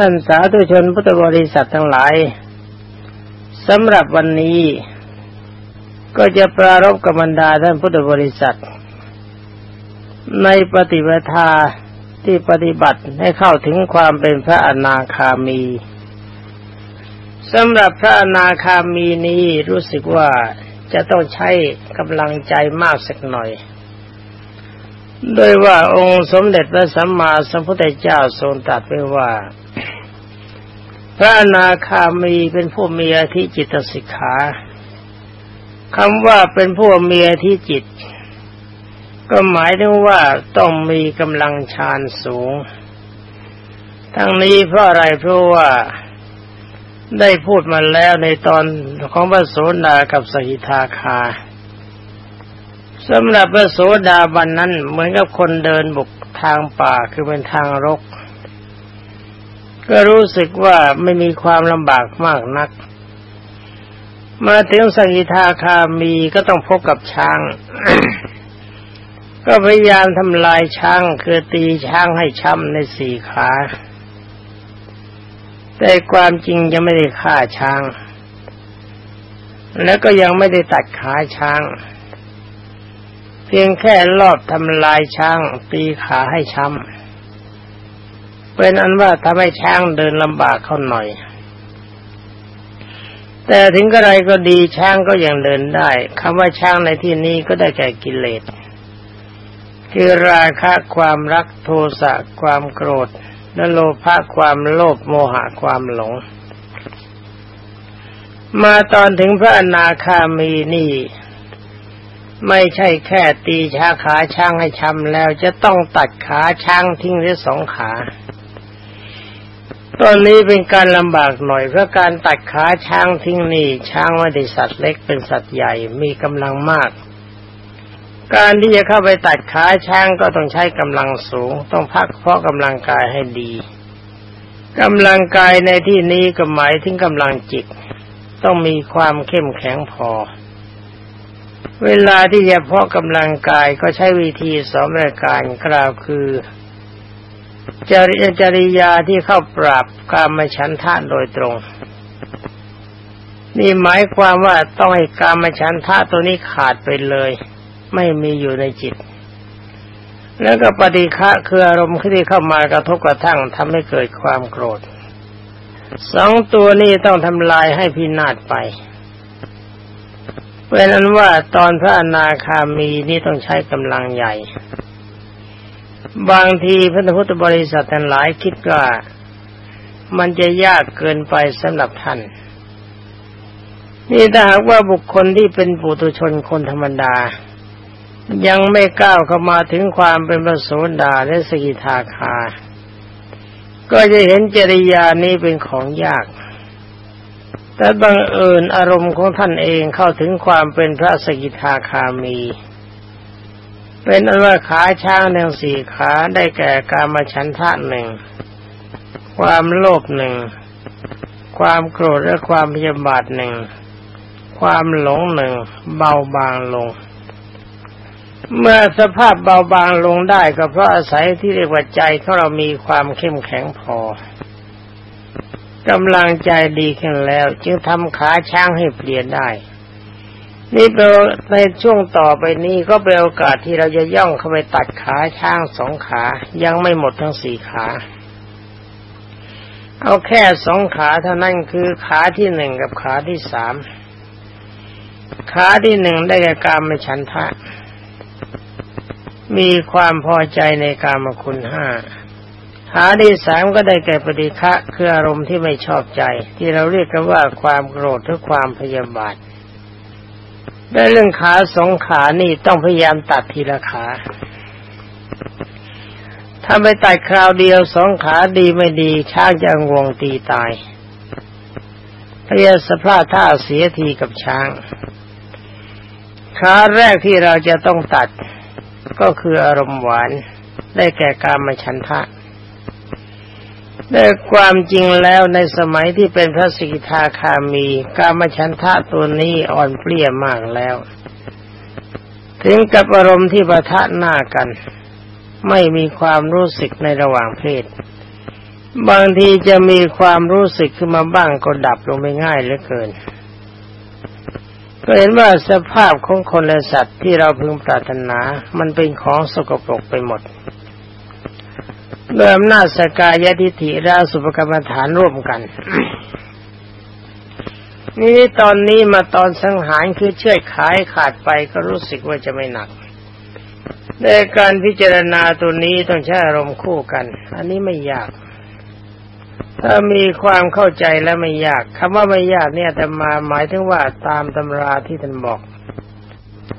ท่านสาธุชนพุทธบริษัททั้งหลายสำหรับวันนี้ ก็จะปรารบกับบรรดาท่านพุทธบริษัท ในปฏิปทาที่ปฏิบัติให้เข้าถึงความเป็นพระอนาคามีสำหรับพระอนาคามีนี้รู้สึกว่าจะต้องใช้กำลังใจมากสักหน่อยโดยว่าองค์สมเด็จพระสัมมาสัมพุทธเจ้าทรงตรัสไว้ว่า พระอนาคามีเป็นผู้มีอธิจิตสิกขาคำว่าเป็นผู้มีอธิจิต ก็หมายถึงว่าต้องมีกำลังฌานสูง ทั้งนี้เพราะอะไรเพราะว่าได้พูดมาแล้วในตอนของพระโสดากับสหิทาคาสำหรับพระโสดาบันนั้นเหมือนกับคนเดินบุกทางป่าคือเป็นทางรก ก็รู้สึกว่าไม่มีความลำบากมากนัก มาถึงสกิทาคามีก็ต้องพบกับช้าง ก็พยายามทำลายช้างคือตีช้างให้ช้ำในสี่ขา แต่ความจริงยังไม่ได้ฆ่าช้าง แล้วก็ยังไม่ได้ตัดขาช้าง เพียงแค่ลอบทำลายช้าง ตีขาให้ช้ำ เป็นอันว่าทำให้ช้างเดินลำบากเขาหน่อย แต่ถึงกระไรก็ดีช้างก็ยังเดินได้คำว่าช้างในที่นี้ก็ได้แก่กิเลส คือราคะความรักโทสะความโกรธและโลภะความโลภโมหะความหลง มาตอนถึงพระอนาคามีนี่ไม่ใช่แค่ตีชาขาช้างให้ช้ำแล้วจะต้องตัดขาช้างทิ้งได้สองขา ตอนนี้เป็นการลำบากหน่อยเพราะการตัดขาช้างทิ้งนี่ช้างไม่ได้สัตว์เล็กเป็นสัตว์ใหญ่มีกำลังมาก การที่จะเข้าไปตัดขาช้างก็ต้องใช้กำลังสูง ต้องพักเพราะกำลังกายให้ดีกำลังกายในที่นี้ก็หมายถึงกำลังจิต ต้องมีความเข้มแข็งพอ เวลาที่จะเพาะกำลังกายก็ใช้วิธีสองรายการกล่าวคือ จริยจริยาที่เข้าปราบกามฉันทะโดยตรง นี่หมายความว่าต้องให้กามฉันทะตัวนี้ขาดไปเลย ไม่มีอยู่ในจิต แล้วก็ปฏิฆะคืออารมณ์ที่เข้ามากระทบกระทั่งทำให้เกิดความโกรธสองตัวนี้ต้องทำลายให้พินาศไปเป็นนั้นว่าตอนพระอนาคามีนี่ต้องใช้กำลังใหญ่ บางทีพระพุทธบริษัททั้งหลายคิดว่ามันจะยากเกินไปสำหรับท่าน นี่ถ้าหากว่าบุคคลที่เป็นปุถุชนคนธรรมดา ยังไม่ก้าวเข้ามาถึงความเป็นพระโสดาและสกิทาคา ก็จะเห็นจริยานี้เป็นของยาก แต่บังเอิญอารมณ์ของท่านเองเข้าถึงความเป็นพระสกิทาคามี เป็นอันว่าขาช้างทั้งสี่ขาได้แก่กามฉันทะหนึ่ง ความโลภหนึ่ง ความโกรธและความพยาบาทหนึ่ง ความหลงหนึ่ง เบาบางลง เมื่อสภาพเบาบางลงได้ก็เพราะอาศัยที่เรียกว่าใจของเรามีความเข้มแข็งพอกำลังใจดีขึ้นแล้ว จึงทำขาช้างให้เปลี่ยนได้ นี่เป็นในช่วงต่อไปนี้ก็เป็นโอกาสที่เราจะย่องเข้าไปตัดขาช้างสองขา ยังไม่หมดทั้งสี่ขา เอาแค่สองขาเท่านั้นคือขาที่หนึ่งกับขาที่สามขาที่หนึ่งได้แก่การมฉันทะ มีความพอใจในการมคุณห้าหาที่สามก็ได้แก่ปฏิฆะคืออารมณ์ที่ไม่ชอบใจ ที่เราเรียกกันว่าความโกรธหรือความพยาบาท ได้เรื่องขาสองขานี่ต้องพยายามตัดทีละขา ถ้าไปตัดคราวเดียวสองขาดีไม่ดีช้างจะงวงตีตายพยาสภาพท่าเสียทีกับช้าง ขาแรกที่เราจะต้องตัดก็คืออารมณ์หวานได้แก่การมาชันทะ แต่ความจริงแล้วในสมัยที่เป็นพระสิกธาคามี กามฉันทะตัวนี้อ่อนเปลี้ยมากแล้ว ถึงกับอารมณ์ที่ประทะหน้ากัน ไม่มีความรู้สึกในระหว่างเพศ บางทีจะมีความรู้สึกขึ้นมาบ้างก็ดับลงไปง่ายเหลือเกินก็เห็นว่าสภาพของคนและสัตว์ที่เราพึงปรารถนา มันเป็นของสกปรกไปหมด โดยอำนาจสกายทิฏฐิราสุภกรรมฐานร่วมกัน นี่ตอนนี้มาตอนสังหารคือเชื่อขายขาดไปก็รู้สึกว่าจะไม่หนักในการพิจารณาตัวนี้ต้องใช้อารมณ์คู่กัน อันนี้ไม่ยาก ถ้ามีความเข้าใจแล้วไม่ยากคำว่าไม่ยากเนี่ยแต่มาหมายถึงว่าตามตำราที่ท่านบอก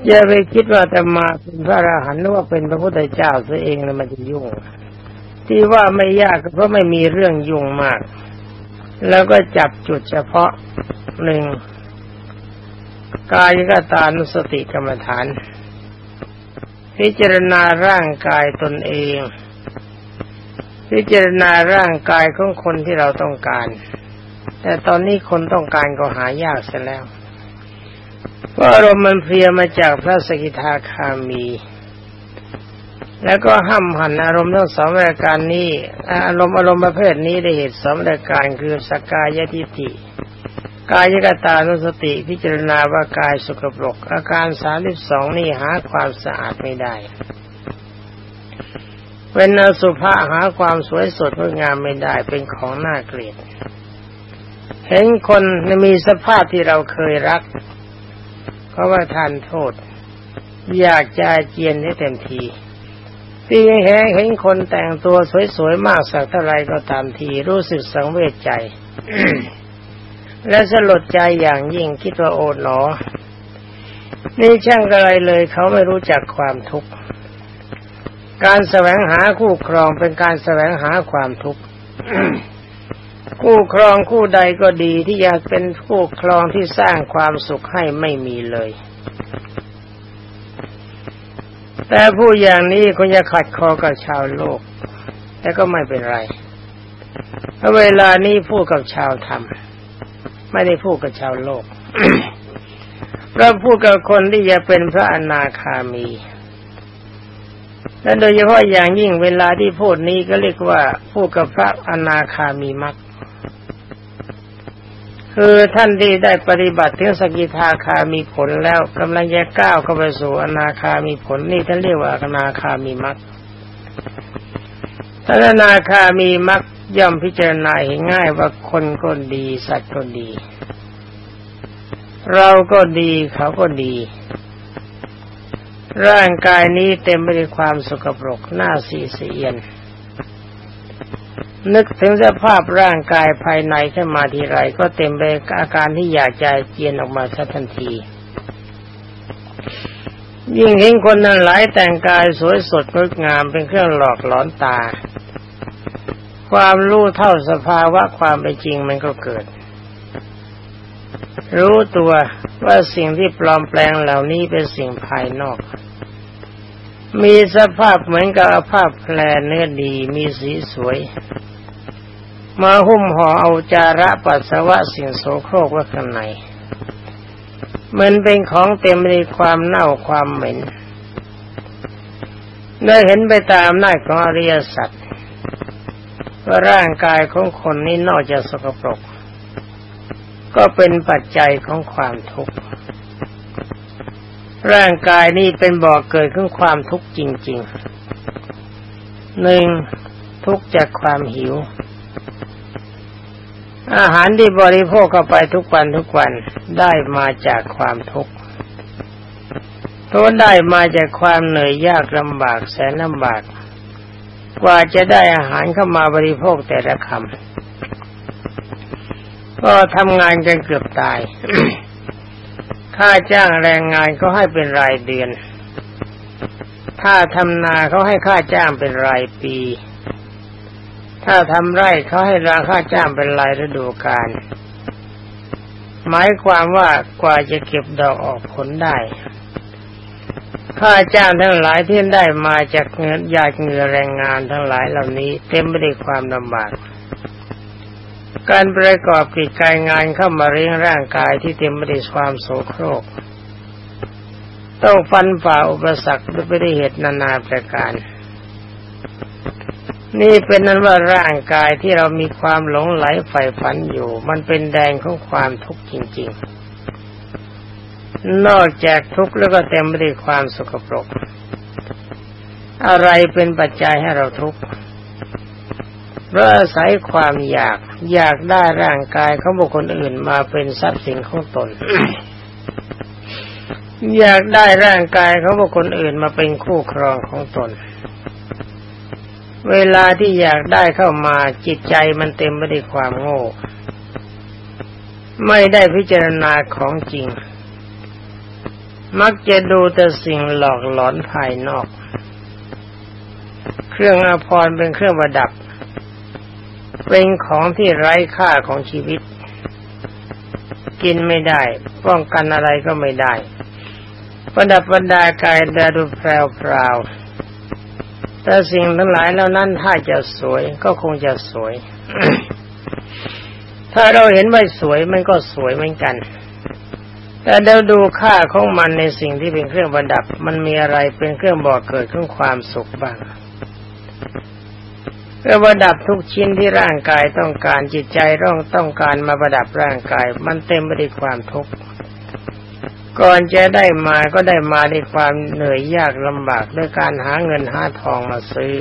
อย่าไปคิดว่าแต่มาเป็นพระอรหันต์หรือว่าเป็นพระพุทธเจ้าตัวเองแล้วมันจะยุ่ง ที่ว่าไม่ยากเพราะไม่มีเรื่องยุ่งมาก แล้วก็จับจุดเฉพาะหนึ่งกายกตานุสติกรรมฐาน พิจารณาร่างกายตนเอง พิจารณาร่างกายของคนที่เราต้องการ แต่ตอนนี้คนต้องการก็หายากเสียแล้วเพราะอารมณ์มันเพลียมาจากพระสกิทาคามี แล้วก็ห้ามหันอารมณ์ทั้งสองรายการนี้อารมณ์อารมณ์ประเภทนี้ได้เหตุสองรายการคือสกายทิฏฐิกายกตานุสติพิจารณาว่ากายสกปรก อาการสามสิบสองนี่หาความสะอาดไม่ได้เป็นอสุภะหาความสวยสดงดงามไม่ได้เป็นของน่าเกลียดเห็นคนมีสภาพที่เราเคยรักเพราะว่าทานโทษ อยากจะเจียนให้เต็มที ที่เห็นเห็นคนแต่งตัวสวยๆมากสักเท่าไรก็ตามทีรู้สึกสังเวชใจ และสลดใจอย่างยิ่งคิดว่าโอหนอ นี่ช่างอะไรเลยเขาไม่รู้จักความทุกข์การแสวงหาคู่ครองเป็นการแสวงหาความทุกข์คู่ครองคู่ใดก็ดีที่อยากเป็นคู่ครองที่สร้างความสุขให้ไม่มีเลย แต่ผู้อย่างนี้คงจะขัดคอกับชาวโลก แต่ก็ไม่เป็นไรเพราะเวลานี้พูดกับชาวธรรม ไม่ได้พูดกับชาวโลกเราพูดกับคนที่จะเป็นพระอนาคามีและโดยเฉพาะอย่างยิ่งเวลาที่พูดนี้ก็เรียกว่าพูดกับพระอนาคามีมักคื คือท่านที่ได้ปฏิบัติถึงสกิทาคามีผลแล้วกำลังจะก้าวเข้าไปสู่อนาคามีผลนี่ท่านเรียกว่าอนาคามีมักท่านอนาคามีมักย่อมพิจารณาเห็นง่ายว่าคนก็ดี สัตว์ก็ดี เราก็ดีเขาก็ดี ร่างกายนี้เต็มไปด้วยความสกปรกหน้าสีเสียน นึกถึงสภาพร่างกายภายในขึ้นมาทีไรก็เต็มไปอาการที่อยากจะเจียนออกมาทันที ยิ่งเห็นคนนั้นหลายแต่งกายสวยสดงดงามเป็นเครื่องหลอกหลอนตา ความรู้เท่าสภาวะความเป็นจริงมันก็เกิด รู้ตัวว่าสิ่งที่ปลอมแปลงเหล่านี้เป็นสิ่งภายนอก มีสภาพเหมือนกับภาพแผลเนื้อดีมีสีสวย มาหุ้มห่อเอาจาระปัสสาวะสิ่งโสโครกไว้ข้างในมันเป็นของเต็มไปด้วยความเน่าความเหม็นได้เห็นไปตามหน้าของอริยสัจว่าร่างกายของคนนี้นอกจากสกปรก ก็เป็นปัจจัยของความทุกข์ ร่างกายนี้เป็นบ่อกเกิดของความทุกข์จริงๆหนึ่งทุกข์จากความหิว อาหารที่บริโภคเข้าไปทุกวันทุกวันได้มาจากความทุกข์ตัวได้มาจากความเหนื่อยยากลำบากแสนลำบาก กว่าจะได้อาหารเข้ามาบริโภคแต่ละคำก็ทำงานกันเกือบตาย ค่าจ้างแรงงานเขาให้เป็นรายเดือน ถ้าทำนาเขาให้ค่าจ้างเป็นรายปี ถ้าทำไร่เขาให้ราค่าจ้างเป็นรายฤดูกาล หมายความว่ากว่าจะเก็บดอกออกผลได้ ค่าจ้างทั้งหลายที่ได้มาจากเงินยาดเงือแรงงานทั้งหลายเหล่านี้เต็มไปด้วยความลำบาก การประกอบกิจการงานเข้ามาเลี้ยงร่างกายที่เต็มไปด้วยความโศโครก ต้องฟันฝ่าอุปสรรคด้วยไปด้วยเหตุนานาประการ นี่เป็นนั้นว่าร่างกายที่เรามีความหลงไหลใฝ่ฝันอยู่ มันเป็นแดงของความทุกข์จริง ๆ นอกจากทุกข์แล้วก็เต็มไปด้วยความสกปรก อะไรเป็นปัจจัยให้เราทุกข์ เพราะอาศัยความอยากอยากได้ร่างกายของบุคคลอื่นมาเป็นทรัพย์สินของตน อยากได้ร่างกายของบุคคลอื่นมาเป็นคู่ครองของตน เวลาที่อยากได้เข้ามาจิตใจมันเต็มไปด้วยความโง่ ไม่ได้พิจารณาของจริง มักจะดูแต่สิ่งหลอกหลอนภายนอก เครื่องอภรรเป็นเครื่องประดับ เป็นของที่ไร้ค่าของชีวิต กินไม่ได้ ป้องกันอะไรก็ไม่ได้ ประดับบรรดากายดาดูแพรวพราวแต่สิ่งทั้งหลายเหล่านั้นถ้าจะสวยก็คงจะสวย ถ้าเราเห็นว่าสวยมันก็สวยเหมือนกัน แต่เราดูค่าของมันในสิ่งที่เป็นเครื่องประดับ มันมีอะไรเป็นเครื่องบอกเกิดของความสุขบ้าง เพื่อประดับทุกชิ้นที่ร่างกายต้องการจิตใจต้องต้องการมาประดับร่างกาย มันเต็มไปด้วยความทุกข์ก่อนจะได้มาก็ได้มาด้วยความเหนื่อยยากลำบากด้วยการหาเงินหาทองมาซื้อ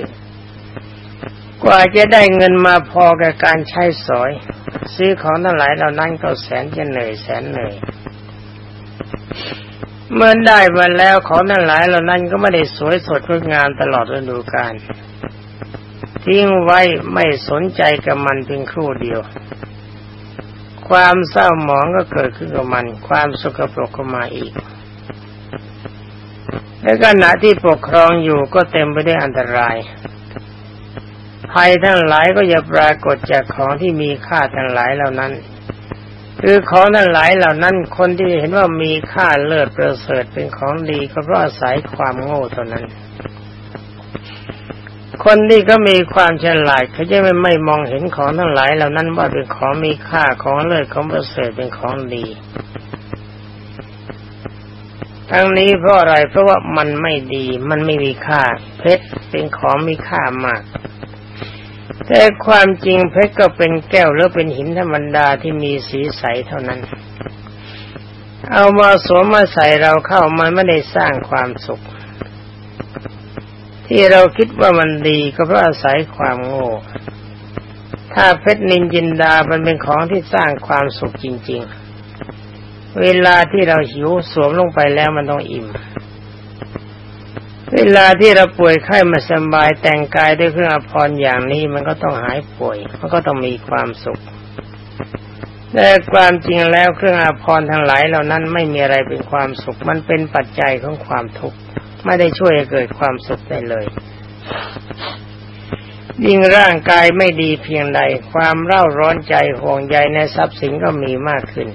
กว่าจะได้เงินมาพอกับการใช้สอย ซื้อของทั้งหลายเหล่านั้นก็แสนจะเหนื่อยแสนเหนื่อยเมื่อได้มาแล้วของทั้งหลายเหล่านั้นก็ไม่ได้สวยสดงดงามตลอดฤดูกาล ทิ้งไว้ไม่สนใจกับมันเพียงครู่เดียว ความเศร้าหมองก็เกิดขึ้นกับมัน ความสกปรกก็มาอีกและขณะที่ปกครองอยู่ก็เต็มไปด้วยอันตราย ภัยทั้งหลายก็จะปรากฏจากของที่มีค่าทั้งหลายเหล่านั้น คือของทั้งหลายเหล่านั้น คนที่เห็นว่ามีค่าเลิศประเสริฐเป็นของดีก็เพราะอาศัยความโง่เท่านั้น คนที่ก็มีความฉลาดเขาจะไม่ไม่มองเห็นของทั้งหลายเหล่านั้นว่าเป็นของมีค่าของเลิศของประเสริฐเป็นของดี ทั้งนี้เพราะอะไรเพราะว่ามันไม่ดีมันไม่มีค่า เพชรเป็นของมีค่ามากแต่ความจริงเพชรก็เป็นแก้วหรือเป็นหินธรรมดาที่มีสีใสเท่านั้น เอามาสวมมาใส่เราเข้ามันไม่ได้สร้างความสุข ที่เราคิดว่ามันดีก็เพราะอาศัยความโง่ถ้าเพชรนินจินดามันเป็นของที่สร้างความสุขจริง ๆ เวลาที่เราหิวสวมลงไปแล้วมันต้องอิ่ม เวลาที่เราป่วยไข้มาสบายแต่งกายด้วยเครื่องอภรรอย่างนี้มันก็ต้องหายป่วยมันก็ต้องมีความสุขแต่ความจริงแล้วเครื่องอภรรทั้งหลายเหล่านั้นไม่มีอะไรเป็นความสุข มันเป็นปัจจัยของความทุกข์ ไม่ได้ช่วยให้เกิดความสุขได้เลย ยิ่งร่างกายไม่ดีเพียงใด ความเร่าร้อนใจห่วงใยในทรัพย์สินก็มีมากขึ้น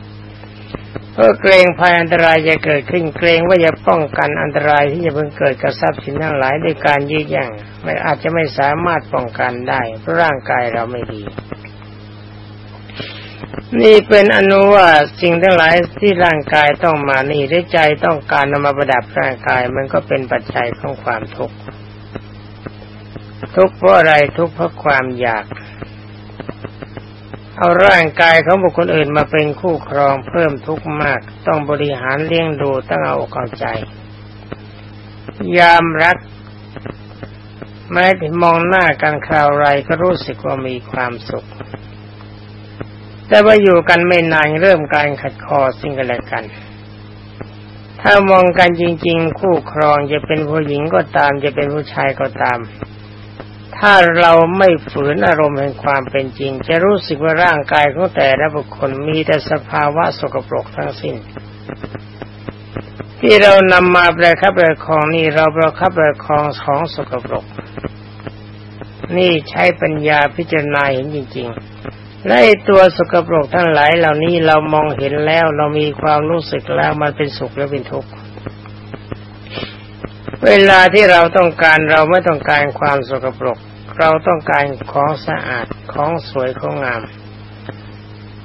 เพราะเกรงภัยอันตรายจะเกิดขึ้นเกรงว่าจะป้องกันอันตรายที่จะเพิ่งเกิดกับทรัพย์สินทั้งหลายด้วยการยืดย่งไม่อาจจะไม่สามารถป้องกันได้เพราะร่างกายเราไม่ดี นี่เป็นอนุว่าสิ่งทั้งหลายที่ร่างกายต้องมานี่ได้ใจต้องการนำมาประดับร่างกายมันก็เป็นปัจจัยของความทุกข์ทุกข์เพราะอะไรทุกข์เพราะความอยาก เอาร่างกายของบุคคลอื่นมาเป็นคู่ครองเพิ่มทุกข์มาก ต้องบริหารเลี้ยงดูต้องเอาเข้าใจ ยามรักแม้ถึงมองหน้ากันคราวไรก็รู้สึกว่ามีความสุข แต่ว่าอยู่กันไม่นานเริ่มการขัดคอสิ่งกันและกัน ถ้ามองกันจริง ๆ คู่ครองจะเป็นผู้หญิงก็ตาม จะเป็นผู้ชายก็ตาม ถ้าเราไม่ฝืนอารมณ์แห่งความเป็นจริง จะรู้สึกว่าร่างกายของแต่ละบุคคลมีแต่สภาวะสกปรกทั้งสิ้นที่เรานำมาประคับประคองนี่เราประคับประคองของสกปรก นี่ใช้ปัญญาพิจารณาเห็นจริง ๆ และตัวสกปรกทั้งหลายเหล่านี้เรามองเห็นแล้วเรามีความรู้สึกแล้วมันเป็นสุขหรือเป็นทุกข์เวลาที่เราต้องการเราไม่ต้องการความสกปรก เราต้องการของสะอาดของสวยของงาม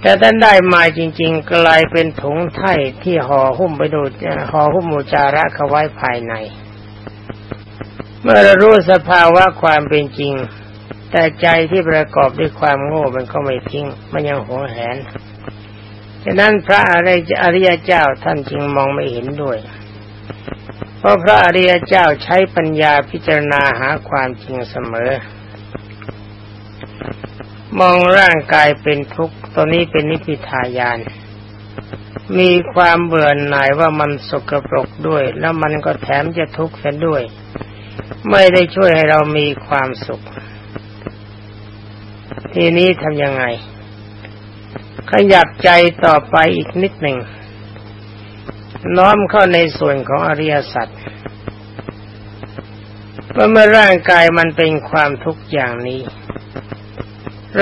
แต่ท่านได้มาจริง ๆ กลายเป็นถุงไถ่ที่ห่อหุ้มไปดูห่อหุ้มมูจาระเขาไว้ภายใน เมื่อเรารู้สภาวะความเป็นจริง แต่ใจที่ประกอบด้วยความโง่มันก็ไม่ทิ้ง มันยังหวงแหนฉะนั้นพระอะไรอริยเจ้าท่านจึงมองไม่เห็นด้วย เพราะพระอริยเจ้าใช้ปัญญาพิจารณาหาความจริงเสมอ มองร่างกายเป็นทุกข์ตัวนี้เป็นนิพพิทายาน มีความเบื่อหน่ายว่ามันสกปรกด้วย แล้วมันก็แถมจะทุกข์กันด้วย ไม่ได้ช่วยให้เรามีความสุข ทีนี้ทำยังไง ขยับใจต่อไปอีกนิดหนึ่ง น้อมเข้าในส่วนของอริยสัจว่าเมื่อร่างกายมันเป็นความทุกข์อย่างนี้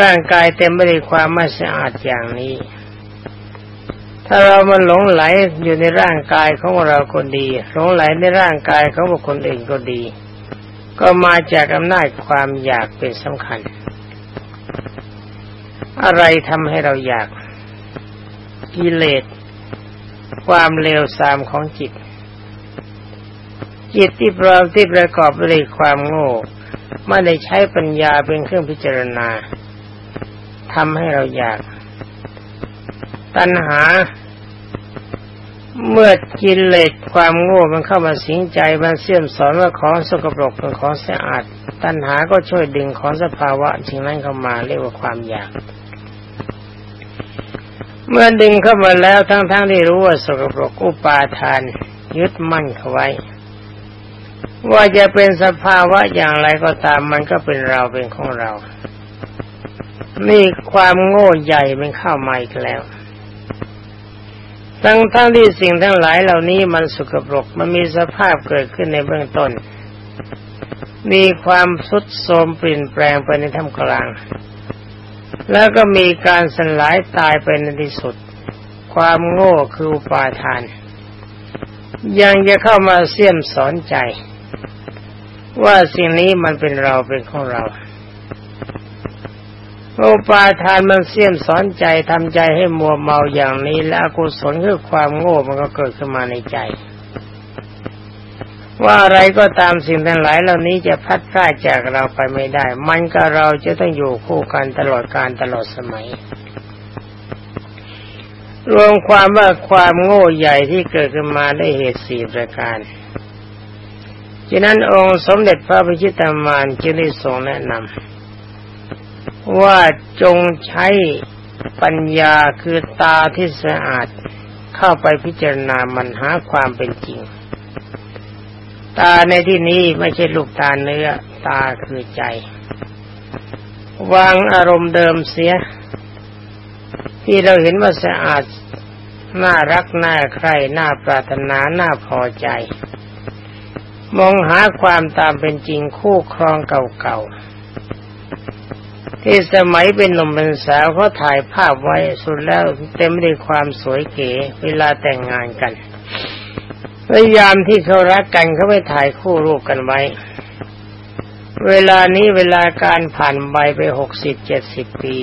ร่างกายเต็มไปด้วยความไม่สะอาดอย่างนี้ ถ้าเรามันหลงไหลอยู่ในร่างกายของเราคนดี หลงไหลในร่างกายของบุคคลอื่นก็ดี ก็มาจากอำนาจความอยากเป็นสำคัญ อะไรทำให้เราอยาก กิเลส ความเลวทรามของจิต จิตที่ปรามที่ประกอบด้วยความโง่ไม่ได้ใช้ปัญญาเป็นเครื่องพิจารณาทำให้เราอยาก ตัณหา เมื่อกิเลสความโง่มันเข้ามาสิงใจมันเสื่อมสอนว่าของสกปรกเป็นของสะอาด ตัณหาก็ช่วยดึงของสภาวะสิ่งนั้นเข้ามาเรียกว่าความอยาก เมื่อดึงเข้ามาแล้วทั้งๆทที่รู้ว่าสกปรกอุปาทาน ยึดมั่นเขาไว้ ว่าจะเป็นสภาวะอย่างไรก็ตามมันก็เป็นเราเป็นของเรา นี่ความโง่ใหญ่มันเข้ามาอีกแล้วทั้งทั้งที่สิ่งทั้งหลายเหล่านี้มันสกปรกมันมีสภาพเกิดขึ้นในเบื้องต้น มีความสุดโทมเปลี่ยนแปลงไปในท่ามกลาง แล้วก็มีการสลายตายไปในที่สุด ความโง่คืออุปาทาน ยังจะเข้ามาเสี่ยมสอนใจ ว่าสิ่งนี้มันเป็นเราเป็นของเราอุปาทานมันเสี่ยมสอนใจทำใจให้มัวเมาอย่างนี้ และอกุศลคือความโง่มันก็เกิดขึ้นมาในใจ ว่าอะไรก็ตามสิ่งทั้งหลายเหล่านี้จะพัดพลาดจากเราไปไม่ได้ มันกับเราจะต้องอยู่คู่กันตลอดการตลอดสมัย รวมความว่าความโง่ใหญ่ที่เกิดขึ้นมาได้เหตุสี่ประการฉะนั้นองค์สมเด็จพระพิชิตามานจึงได้ทรงแนะนำว่าจงใช้ปัญญาคือตาที่สะอาดเข้าไปพิจารณามันหาความเป็นจริง ตาในที่นี้ไม่ใช่ลูกตาเนื้อ ตาคือใจ วางอารมณ์เดิมเสีย ที่เราเห็นว่าสะอาดน่ารักน่าใคร่น่าปรารถนาน่าพอใจ มองหาความตามเป็นจริงคู่ครองเก่าๆที่สมัยเป็นหนุ่มเป็นสาวเขาถ่ายภาพไว้สุดแล้วเต็มด้วยความสวยเก๋เวลาแต่งงานกัน พยายามที่เขารักกันเขาไปถ่ายคู่รูปกันไว้ เวลานี้เวลาการผ่านไปไปหกสิบเจ็ดสิบปี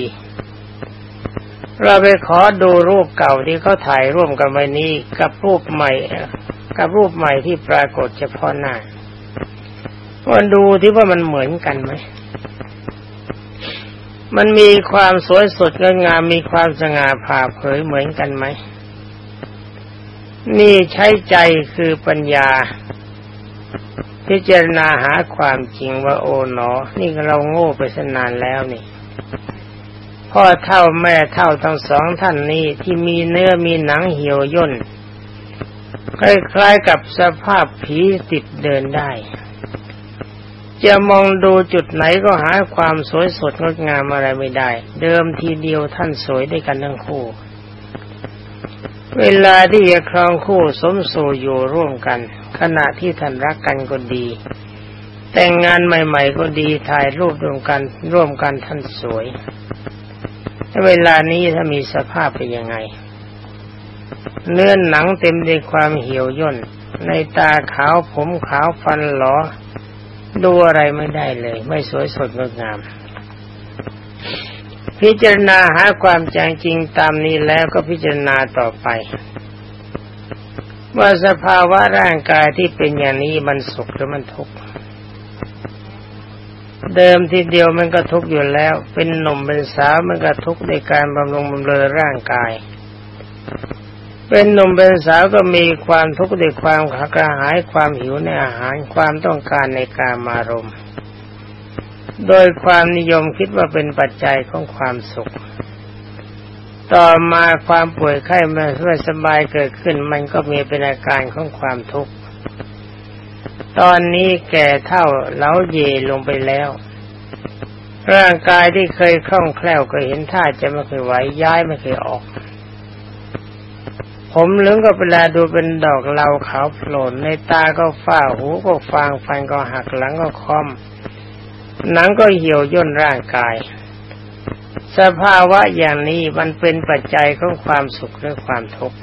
เราไปขอดูรูปเก่าที่เขาถ่ายร่วมกันไว้นี้กับรูปใหม่ กับรูปใหม่ที่ปรากฏเฉพาะหน้าวันดูที่ว่ามันเหมือนกันไหม มันมีความสวยสดงดงามมีความสง่าผ่าเผยเหมือนกันไหม นี่ใช้ใจคือปัญญา พิจารณาหาความจริงว่าโอ๋หนอ นี่เราโง่ไปสนานแล้วนี่พ่อเท่าแม่เท่าทั้งสองท่านนี้ที่มีเนื้อมีหนังเหี่ยวย่นคล้ายๆกับสภาพผีติดเดินได้ จะมองดูจุดไหนก็หาความสวยสดงดงามอะไรไม่ได้ เดิมทีเดียวท่านสวยได้กันทั้งคู่ เวลาที่จะครองคู่สมสู่อยู่ร่วมกัน ขณะที่ท่านรักกันก็ดี แต่งงานใหม่ ๆ ก็ดีถ่ายรูปร่วมกันร่วมกันท่านสวยเวลานี้ถ้ามีสภาพเป็นยังไง เนื้อหนังเต็มด้วยความเหี่ยวย่น ในตาขาวผมขาวฟันหลอดูอะไรไม่ได้เลย ไม่สวยสดงดงาม พิจารณาหาความจงจริงตามนี้แล้วก็พิจารณาต่อไป ว่าสภาวะร่างกายที่เป็นอย่างนี้มันสุขหรือมันทุกข์เดิมทีเดียวมันก็ทุกข์อยู่แล้ว เป็นหนุ่มเป็นสาวมันก็ทุกข์ในการบำรุงบำเรอร่างกาย เป็นหนุ่มเป็นสาวก็มีความทุกข์ในความขากระหายความหิวในอาหารความต้องการในการมารม โดยความนิยมคิดว่าเป็นปัจจัยของความสุข ต่อมาความป่วยไข้ไม่สบายเกิดขึ้น มันก็มีเป็นอาการของความทุกข์ ตอนนี้แก่เท่าเล้าเยลงไปแล้ว ร่างกายที่เคยคล่องแคล่วก็เห็นท่าจะไม่เคยไหวย้ายไม่เคยออก ผมเหลืองก็เวลาดูเป็นดอกเหลาขาวโผล่ในตาก็ฝ้าหูก็ฟางฟันก็หักหลังก็คอม หนังก็เหี่ยวย่นร่างกาย สภาวะอย่างนี้มันเป็นปัจจัยของความสุขหรือความทุกข์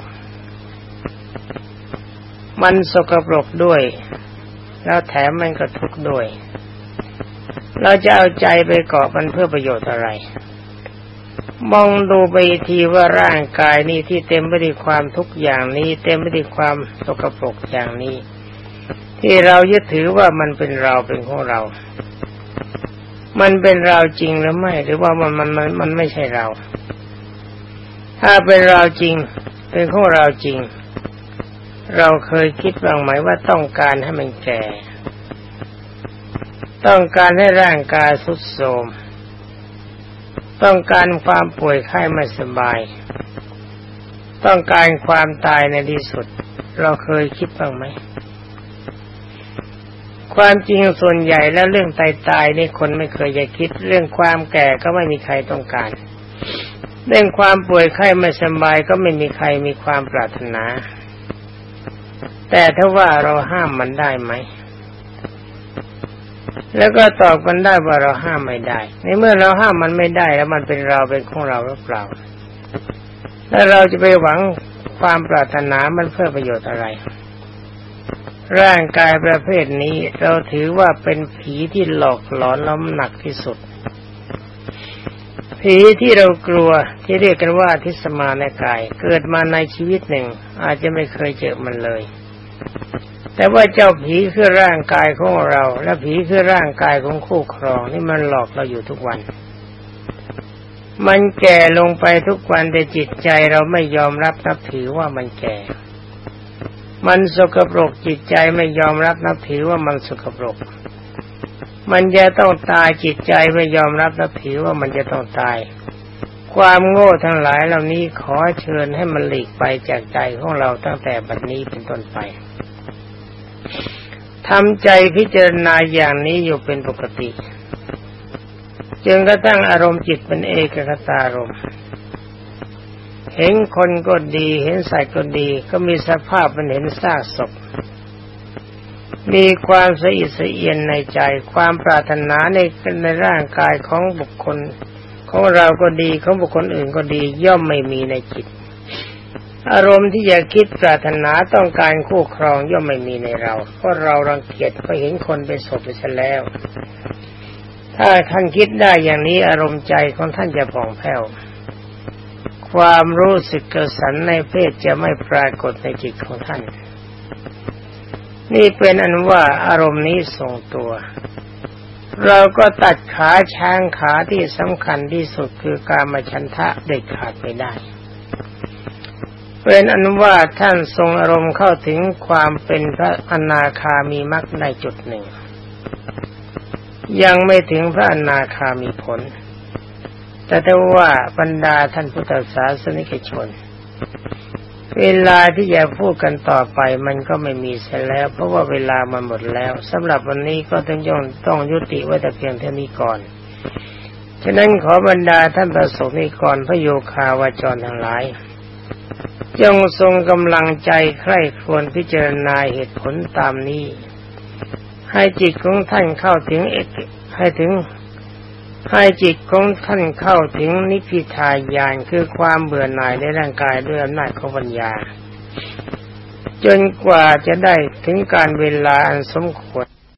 มันสกปรกด้วย แล้วแถมมันก็ทุกข์ด้วย เราจะเอาใจไปเกาะมันเพื่อประโยชน์อะไร มองดูไปทีว่าร่างกายนี้ที่เต็มไปด้วยความทุกข์อย่างนี้ เต็มไปด้วยความสกปรกอย่างนี้ ที่เรายึดถือว่ามันเป็นเราเป็นของเรา มันเป็นเราจริงหรือไม่ หรือว่ามันมันมันมันไม่ใช่เรา ถ้าเป็นเราจริง เป็นของเราจริง เราเคยคิดบ้างไหมว่าต้องการให้มันแก่ ต้องการให้ร่างกายสุดโทรมต้องการความป่วยไข้ไม่สบาย ต้องการความตายในที่สุด เราเคยคิดบ้างไหม ความจริงส่วนใหญ่แล้วเรื่องตายตายนี่คนไม่เคยจะคิด เรื่องความแก่ก็ไม่มีใครต้องการ เรื่องความป่วยไข้ไม่สบายก็ไม่มีใครมีความปรารถนา แต่ถ้าว่าเราห้ามมันได้ไหมแล้วก็ตอบกันได้ว่าเราห้ามไม่ได้ ในเมื่อเราห้ามมันไม่ได้แล้วมันเป็นเราเป็นของเราหรือเปล่าแล้วเราจะไปหวังความปรารถนามันเพื่อประโยชน์อะไร ร่างกายประเภทนี้เราถือว่าเป็นผีที่หลอกหลอนล้มหนักที่สุด ผีที่เรากลัวที่เรียกกันว่าทิสมาในกาย เกิดมาในชีวิตหนึ่ง อาจจะไม่เคยเจอมันเลย แต่ว่าเจ้าผีคือร่างกายของเรา และผีคือร่างกายของคู่ครองนี่มันหลอกเราอยู่ทุกวัน มันแก่ลงไปทุกวันแต่จิตใจเราไม่ยอมรับนับถือว่ามันแก่ มันสกปรกจิตใจไม่ยอมรับนับถือว่ามันสกปรก มันจะต้องตายจิตใจไม่ยอมรับนับถือว่ามันจะต้องตาย ความโง่ทั้งหลายเหล่านี้ขอเชิญให้มันหลีกไปจากใจของเราตั้งแต่บัดนี้เป็นต้นไปทำใจพิจารณาอย่างนี้อยู่เป็นปกติ จึงกระทั่งอารมณ์จิตเป็นเอกคตารม เห็นคนก็ดีเห็นสัตว์ก็ดี ก็มีสภาพมันเห็นซากศพ มีความสะอิดสะเอียนในใจ ความปรารถนาในในร่างกายของบุคคล ของเราก็ดีของบุคคลอื่นก็ดีย่อมไม่มีในจิต อารมณ์ที่อยากคิดปรารถนาต้องการคู่ครองย่อมไม่มีในเราเพราะเรารังเกียจเพราะเห็นคนเป็นศพไปซะแล้ว ถ้าท่านคิดได้อย่างนี้อารมณ์ใจของท่านจะผ่องแผ้ว ความรู้สึกกระสันในเพศจะไม่ปรากฏในจิตของท่าน นี่เป็นอันว่าอารมณ์นี้ทรงตัว เราก็ตัดขาช้างขาที่สำคัญที่สุดคือการมาชันทะเด็ดขาดไม่ได้เป็นอนุว่าท่านทรงอารมณ์เข้าถึงความเป็นพระอนาคามีมรรคในจุดหนึ่ง ยังไม่ถึงพระอนาคามีผล แต่ถ้าว่าบรรดาท่านพุทธศาสนิกชน เวลาที่จะพูดกันต่อไปมันก็ไม่มีเสียแล้ว เพราะว่าเวลามันหมดแล้วสำหรับวันนี้ก็ต้องย่องต้องยุติไว้แต่เพียงเท่านี้ก่อน ฉะนั้นขอบรรดาท่านประสงค์นิกรพระโยคาวาจรทั้งหลายจงทรงกำลังใจใคร่ควรพิจารณาเหตุผลตามนี้ ให้จิตของท่านเข้าถึงเอกให้ถึง ให้จิตของท่านเข้าถึงนิพพิทายานคือความเบื่อหน่ายในร่างกายด้วยอำนาจของปัญญา จนกว่าจะได้ถึงการเวลาอันสมควร